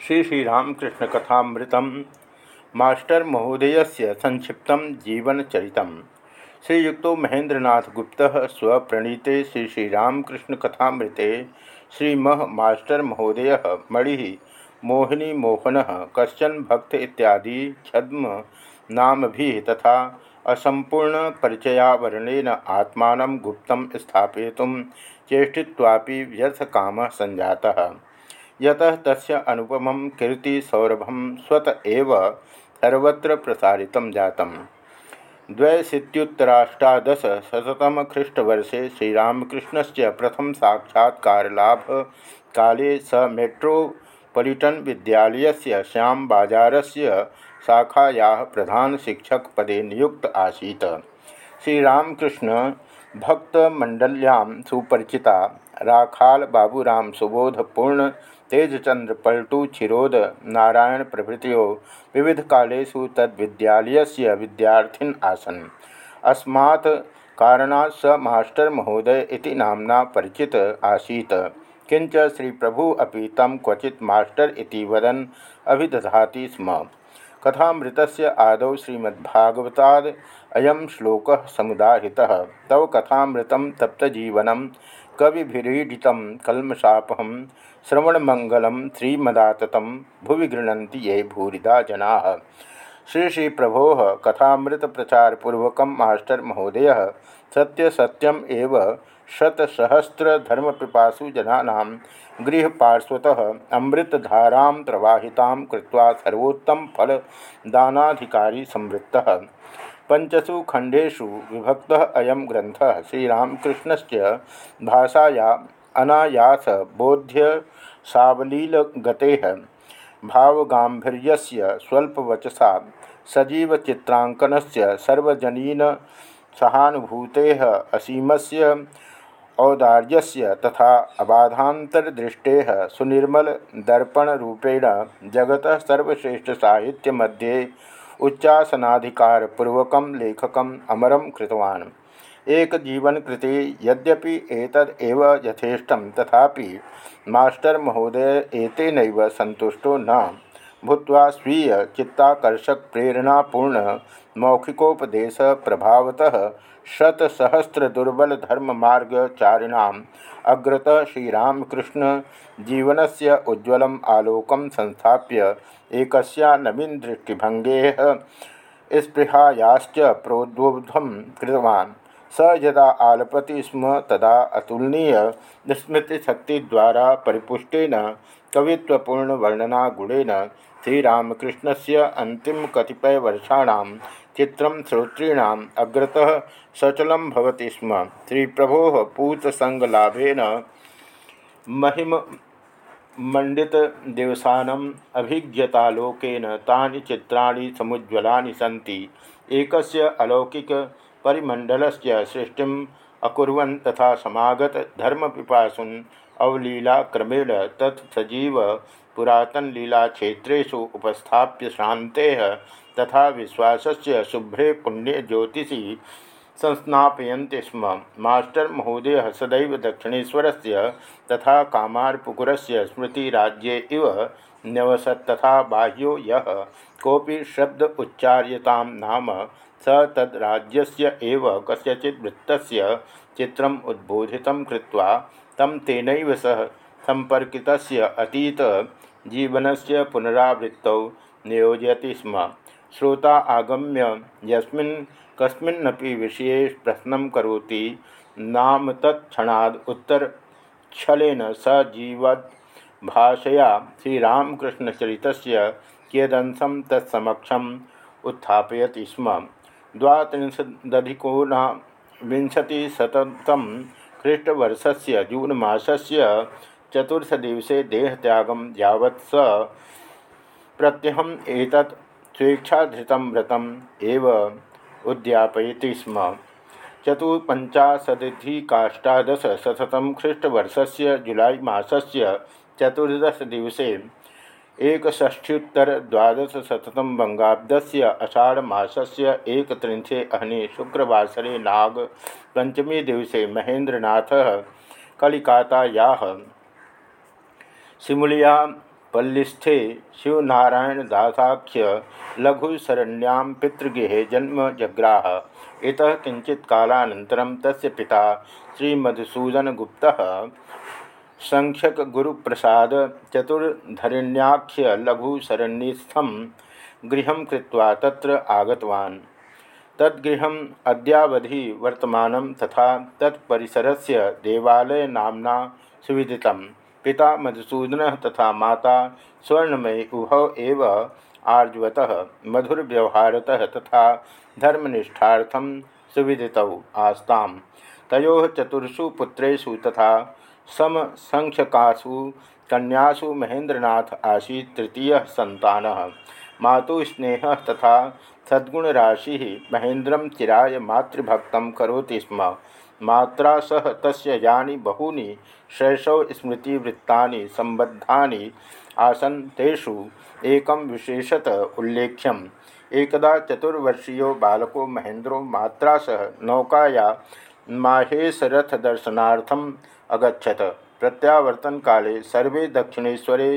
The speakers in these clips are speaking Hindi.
श्री श्रीरामकृष्ण कथामृत मास्टर महोदय से संक्षिप्त जीवनचरित श्रीयुक्त महेंद्रनाथ गुप्त स्वप्रणीते श्री श्रीरामकृष्ण कथामृते श्रीमह मास्टर महोदय मणि मोहिनी मोहन कशन भक्त इत्यादि छद्म नाम भी तथा असंपूर्ण परिचयावरणेन आत्मा गुप्त स्थापयित व्यर्थ काम संजाता। यतः तस्य अनुपमं कीर्तिसौरभं स्वत एव सर्वत्र प्रसारितं जातम्। द्वयशीत्युत्तराष्टादशशततमख्रीष्टवर्षे श्रीरामकृष्णस्य काले स मेट्रोपॉलिटन विद्यालयस्य श्यामबाजारस्य शाखायाः प्रधानशिक्षकपदे नियुक्त आसीत्। श्रीरामकृष्ण भक्तमंडल्यां सुपरिचिता, राखाल बाबूराम सुबोध पूर्ण तेजचंद्र पलटू छिरोद नारायण प्रभृतो विविध कालेषु तद्विद्यालयस्य विद्यार्थिन आसन। अस्मात् कारणात् स मास्टर महोदय इति नामना परिचित आसीत्। किंच श्री प्रभु अपि तं क्वचित् मास्टर इति वदन् अभिदधाति स्म। कथामृतस्य आदौ श्रीमद्भागवताद् अयं श्लोकः समुदाहृतः। तव कथामृतं तप्तजीवनं कविभिरीडितं कल्मषापहं श्रवणमंगलम श्रीमदातत भुवि गृहती ये भूरिदा जना। श्री श्री प्रभो कथामृत प्रचार पूर्वक मास्टर महोदय, सत्य सत्यम एव शतसहस्र धर्मपिपासु जना गृहपार्श्वतः अमृतधारा प्रवाहिता कृत्वा सर्वोत्तम संवृत्त। पंचसु खंडेषु विभक्त अयम ग्रंथ श्रीरामकृष्ण भाषाया अनायास बोध्य सावलीलगते भावगांभीर्य स्वल्पवचसा सजीव सर्वजनीन सहानुभूते असीम से औदार्य तथा अबाधातरदृष्टे सुनिर्मल दर्पणरूपेण जगत सर्वश्रेष्ठ साहित्य मध्ये उच्चासनाधिकारपूर्वक लेखक अमरम कृतवान्। एक जीवन कृते यद्यपि एतद एव यथेष्टं, तथापि मास्टर महोदय एतेन संतुष्टो न। भूत्वा स्वीय चित्ताकर्षक प्रेरणापूर्ण मौखिकोपदेश प्रभावतः शतसहस्र दुर्बल धर्म मार्गचारिणाम अग्रत श्रीरामकृष्ण जीवन से उज्ज्वल आलोक संस्थाप्य एक नवीन दृष्टिभंगे स्पृहायाश्च प्रोद्बोधम कृतवान्। स यदा आलपति स्म तदा अतुलनीय। स्मृतिशक्तिद्वारा परिपुष्टेन, कवित्वपूर्णवर्णनागुणेन श्रीरामकृष्ण से अंतिम कतिपय वर्षाण चित्र श्रोतृण अग्रतः सचलं भवति स्म। श्री प्रभो पूतसंगलाभेन महिम मंडित दिवसानम अभिज्ञतालोकेन तानि चित्राणि समुज्ज्वलानि सन्ति। एकस्य अलौकिक परिमंडल से सृष्टि अकुर्वन् तथा समागत धर्मपिपासुन् अवलीलाक्रमेण तत्सजीव पुरातन लीला क्षेत्रेषु उपस्थाप्य शांते तथा विश्वास से शुभ्रे पुण्य ज्योतिषी संस्नापयन्ति स्म। मास्टर महोदय सदैव दक्षिणेशर से तथा कामारपुकुर स्मृतिराज्ये इव न्यवसत् तथा बाह्यो यः। कोऽपि शब्द उच्चार्यतां नाम स तद्राज्यस्य एव कस्यचित् वृत्तस्य चित्रम् उद्बोधितं कृत्वा तं तेनैव सह सम्पर्कितस्य अतीतजीवनस्य पुनरावृत्तौ नियोजयति स्म। श्रोता आगम्य कस्मिन्नपि विषये प्रश्नं करोति, नाम तत्क्षणाद् उत्तरच्छलेन स जीवद् भाषया श्रीरामकृष्णचरितस्य कियदंशं तत्समक्षम् उत्थापयति स्म। द्वात्रिंशदधिकोनविंशतिशततम ख्रीष्टवर्ष से जून मसस्य चतुर्थदिवसे देहत्यागं यावत् स प्रत्यहम् एतत् स्वेच्छाधृतं व्रतम् एव उद्यापयति स्म। चतुपञ्चाशदधिकाष्टादशशततम ख्रीष्टवर्षस्य जुलाई मासस्य चतुर्दशदिवसे एकष्ठ्युत्तरद्वादशशततम बंगाब्दस्य आषाढ़मासस्य एकत्रिंशे अहने शुक्रवासरे नाग पंचमी दिवसे महेंद्रनाथ कलिकातायाः सिमुलिया पल्लिस्थे शिवनारायणदासाख्य लघुशरण्यां पितृगृहे जन्म जग्राह। इतः किंचित कालानन्तरं तस्य पिता श्रीमधुसूदनगुप्तः संख्यक गुरुप्रसाद चतुर्धरिण्याख्य लघुशरण्यस्थं गृहं कृत्वा तत्र आगतवान्। तद्गृहम् अद्यावधि वर्तमानं तथा तत्परिसरस्य देवालयनाम्ना सुविदितम् पिता मधुसूदन तथा माता स्वर्णमयी उभौ एव आर्जवतः मधुर व्यवहारतः तथा धर्मनिष्ठार्थं सुविदितौ आस्तां तयोः चतुर्षु पुत्रेषु तथा समसंख्यकासु कन्यासु महेंद्रनाथ आसी तृतीय संतानः। मातु स्नेह तथा सद्गुणराशि महेन्द्रं चिराय मातृभक्त करोति स्म। मात्रा सह तस्य बहूनि शैशव स्मृतिवृत्तानि सम्बद्धानि आसन् तेषु एकं विशेषत उल्लेख्यम्। एकदा चतुर्वर्षीयो बालको महेन्द्रो मात्रा सह नौकाया माहेशरथदर्शनार्थम् अगछत प्रत्यावर्तन काले सर्वे दक्षिणेश्वरे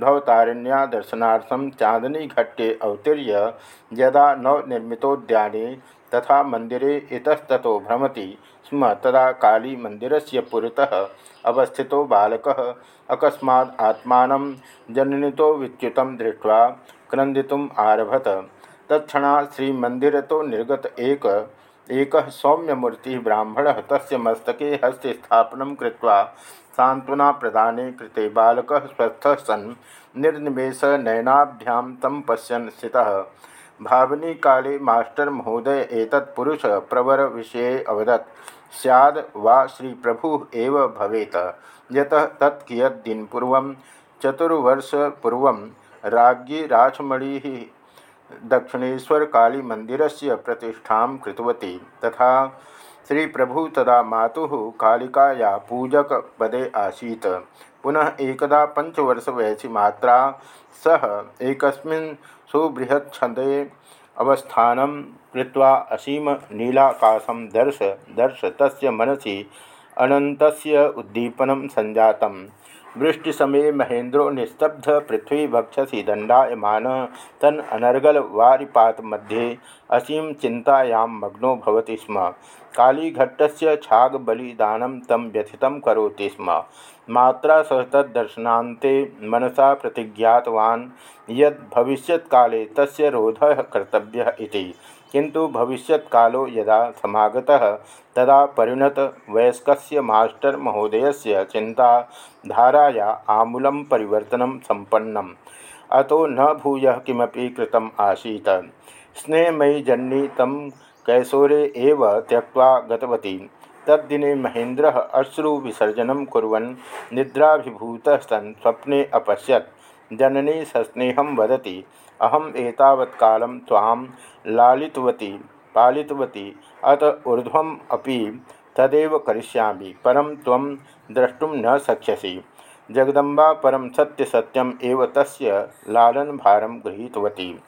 भवतारिण्या दर्शनार्थं चांदनीघट्टे अवतीर्य यदा नवनिर्मितोद्याने तथा मंदिरे इतस्ततो भ्रमति स्म तदा काली मंदिरस्य पुरतः अवस्थितो बालकः अकस्मात् आत्मानं जननितो विच्युतं दृष्ट्वा क्रन्दितुम् आरभत। तत्क्षणात् श्रीमन्दिरतो निर्गत एक एक सौम्यमूर्ति ब्राह्मण, तस्य मस्तके हस्तस्थापनं सांत्वना प्रदाने कृते बालक स्वस्थ सन् निर्निमेष नयनाभ्यां तं पश्यन् स्थितः। भावनी काले मास्टर महोदय एतत् पुरुष प्रवर विषये अवदत्, स्याद वा श्री प्रभु एव भवेत। यतः तत् कियत् दिन पूर्व चतुर्वर्ष पूर्व राज्ञी राजमणि दक्षिणेश्वर काली से प्रतिष्ठा कृतवती तथा श्री प्रभु तदा मातुः कालिकाया पूजक पदे आसीत्। पुनः एकदा पंचवर्ष वयसी मात्रा सह एकस्मिन् सुबृहच्छन्दे अवस्थान असीम नीलाकाशं दर्श दर्श तस्य मनसि अनन्तस्य उद्दीपनं सञ्जातम् वृष्टिसमये महेन्द्रो निस्तब्ध पृथ्वी भक्षसी दंडायमान तन अनर्गल वारिपात मध्ये असीम चिंतायां मग्नो भवति स्म। कालीघट्टस्य छागबलिदानं तं व्यथितं करोति स्म। मात्रा सह तद्दर्शनान्ते मनसा प्रतिज्ञातवान्। यद् भविष्यत्काले तस्य रोधः कर्तव्यः इति। किंतु भविष्यत्कालो यदा समागतः, तदा परिणत वयस्कस्य मास्टर महोदयस्य चिंता धाराया आमूलं परिवर्तनं सम्पन्नम्। अतो न भूय किमपि कृतम् आसीत्। स्नेहमयी जन्नी तं कैशोरे एव त्यक्त्वा गतवती। तद्दिने महेन्द्रः अश्रुविसर्जनं कुर्वन् निद्राभिभूतः सन् स्वप्ने अपश्यत्। जननी सस्नेहं वदति। अहम एतावत् कालं त्वां लालितवती, पालितवती, अत ऊर्ध्वम् अपि तदेव करिष्यामि, परं त्वं द्रष्टुं न शक्यसी जगदम्बा परम सत्य सत्यम एव तस्य लालनभारं गृहीतवती।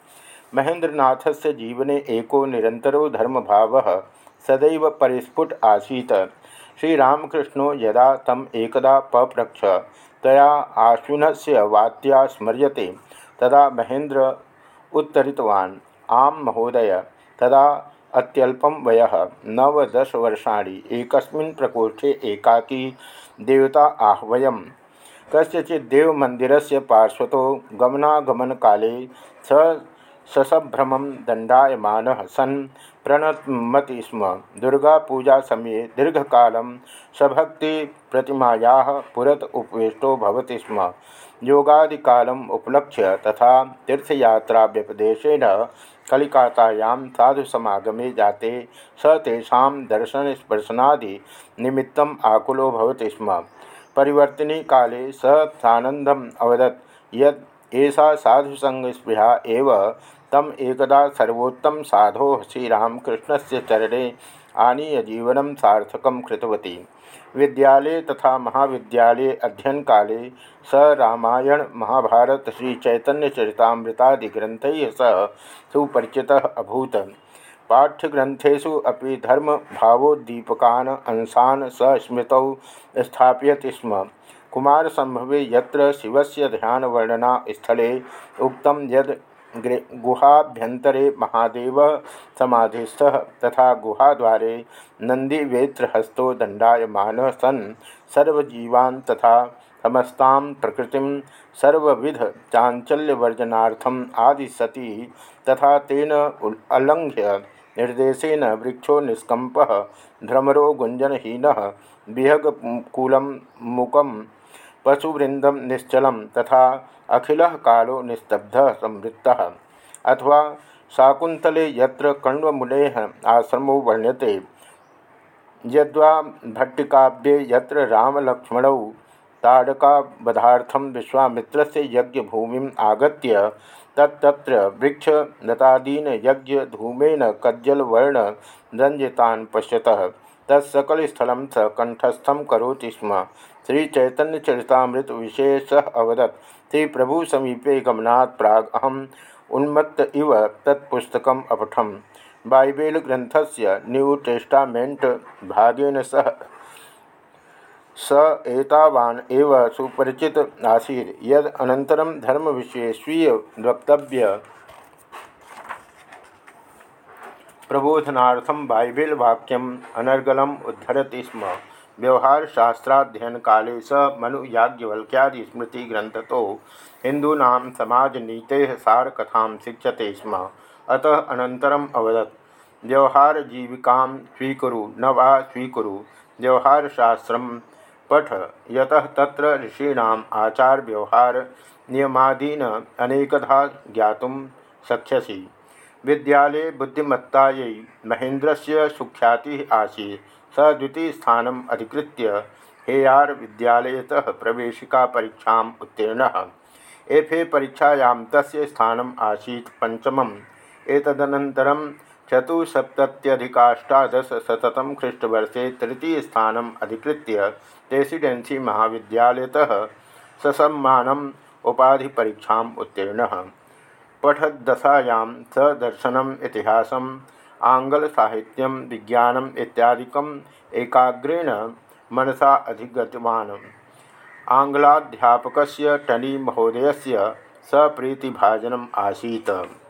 से जीवने एको निरन्तरो धर्मभावः सदैव परिस्फुट आसीत्। श्रीरामकृष्णो यदा तम एकदा पप्रक्ष, तया आश्विनस्य वात्या स्मर्यते, तदा महेन्द्र उत्तरितवान्, आम महोदय, तदा अत्यल्पं वयः नवदशवर्षाणि, एकस्मिन् प्रकोष्ठे एकाकी देवता आह्वयम्। देवमन्दिरस्य पार्श्वतो गमनागमनकाले स ससभ्रमं दण्डायमानः सन् प्रणमति स्म दुर्गापूजासमये दीर्घकालं सभक्तिप्रतिमायाः पुरत उपवेष्टो भवति स्म। योगादिकालम् उपलक्ष्य तथा तीर्थयात्राव्यपदेशेन कलिकातायां साधुसमागमे जाते स तेषां दर्शनस्पर्शनादि निमित्तम् आकुलो भवति स्म। परिवर्तिनी काले स सानन्दम् अवदत् यत् एषा साधुसङ्गस्पृहा एव तम एकदा सर्वोत्तम साधो श्रीरामकृष्णस्य चरणे आनीय जीवनं सार्थकं विद्यालय तथा महाविद्यालय अध्ययन काले स रामायण, महाभारत, श्री चैतन्य चरितामृतादि ग्रंथ सह सुपरिचितः अभूत। पाठ्यग्रंथेषु अपि धर्म, भावोद्दीपकान अंशान स स्मृतौ स्थापयति स्म। कुमारसंभवे यत्र शिवस्य ध्यानवर्णना स्थले उक्तं यद् गुहाभ्यन्तरे महादेव समाधिस्थ तथा गुहाद्वारे नंदीवेत्रहस्तो दंडायमान सन् सर्वजीवान् तथा समस्ता प्रकृति आदि सती तथा तेन अलंघ्य निर्देशन वृक्षो निष्कंप भ्रमरो गुंजनहीन विहगकूल मुकम पशुवृंदम निश्चल तथा अखिल कालो निस्तब्ध संवृत्त। अथवा शाकुंतले यत्र कण्वमुने आश्रमो वर्ण्यते, यद्वा भट्टिकाव्ये यत्र रामलक्ष्मणौ ताड़कावधार्थम विश्वामित्र से यज्ञ भूमि आगत्य तत्र वृक्ष लतादीन यज्ञ धूमेन कज्जलवर्ण रंजितान पश्यत। तत्सकलस्थल स कंठस्थम करोति स्म। श्रीचैतन्यचरितमृत विशेष अवदत्। श्री प्रभु समीपे गमनात् प्राग अहम उन्मत्त इव तत्पुस्तकम अपठम। बाइबेल ग्रंथस्य न्यू टेस्टामेंट भागेन सह स एतावान एव सुपरिचित आसीत्। यद अनन्तरं धर्म विषय स्वीय वक्तव्य प्रबोधनार्थम बाइबिल वाक्यम अनर्गलम उद्धरति स्म। व्यवहार शास्त्राध्ययन काले स मनु याज्ञवल्क्यादि स्मृति ग्रंथतो हिंदूना समाज नीते सार कथा शिक्षते स्म। अतः अनन्तरम अवदत् व्यवहार जीविका स्वीकुरु न वा स्वीकुरु व्यवहार शास्त्रम पठ। यतः तत्र ऋषीणाम आचार व्यवहार नियमादीन अनेकधा ज्ञातुं शक्यसी विद्यालये बुद्धिमत्तायै महेन्द्रस्य सुख्याति आसीत्। स द्वितीयस्थानम् अधिकृत्य हेयार विद्यालयतः प्रवेशिकापरीक्षाम् उत्तीर्णः। एफे परीक्षायां तस्य स्थानम् आसीत् पञ्चमम्। एतदनन्तरं चतुसप्तत्यधिकाष्टादशशततम ख्रीष्टवर्षे तृतीयस्थानम् अधिकृत्य रेसिडेंसी महाविद्यालयतः ससम्मानम् उपाधिपरीक्षाम् उत्तीर्णः। पठद्दशायां स दर्शनम् इतिहासम् आङ्ग्लसाहित्यं विज्ञानम् इत्यादिकम् एकाग्रेण मनसा अधिगतवान्। आंग्लाध्यापक टनी से सप्रीतिभाजनम् आसीत्।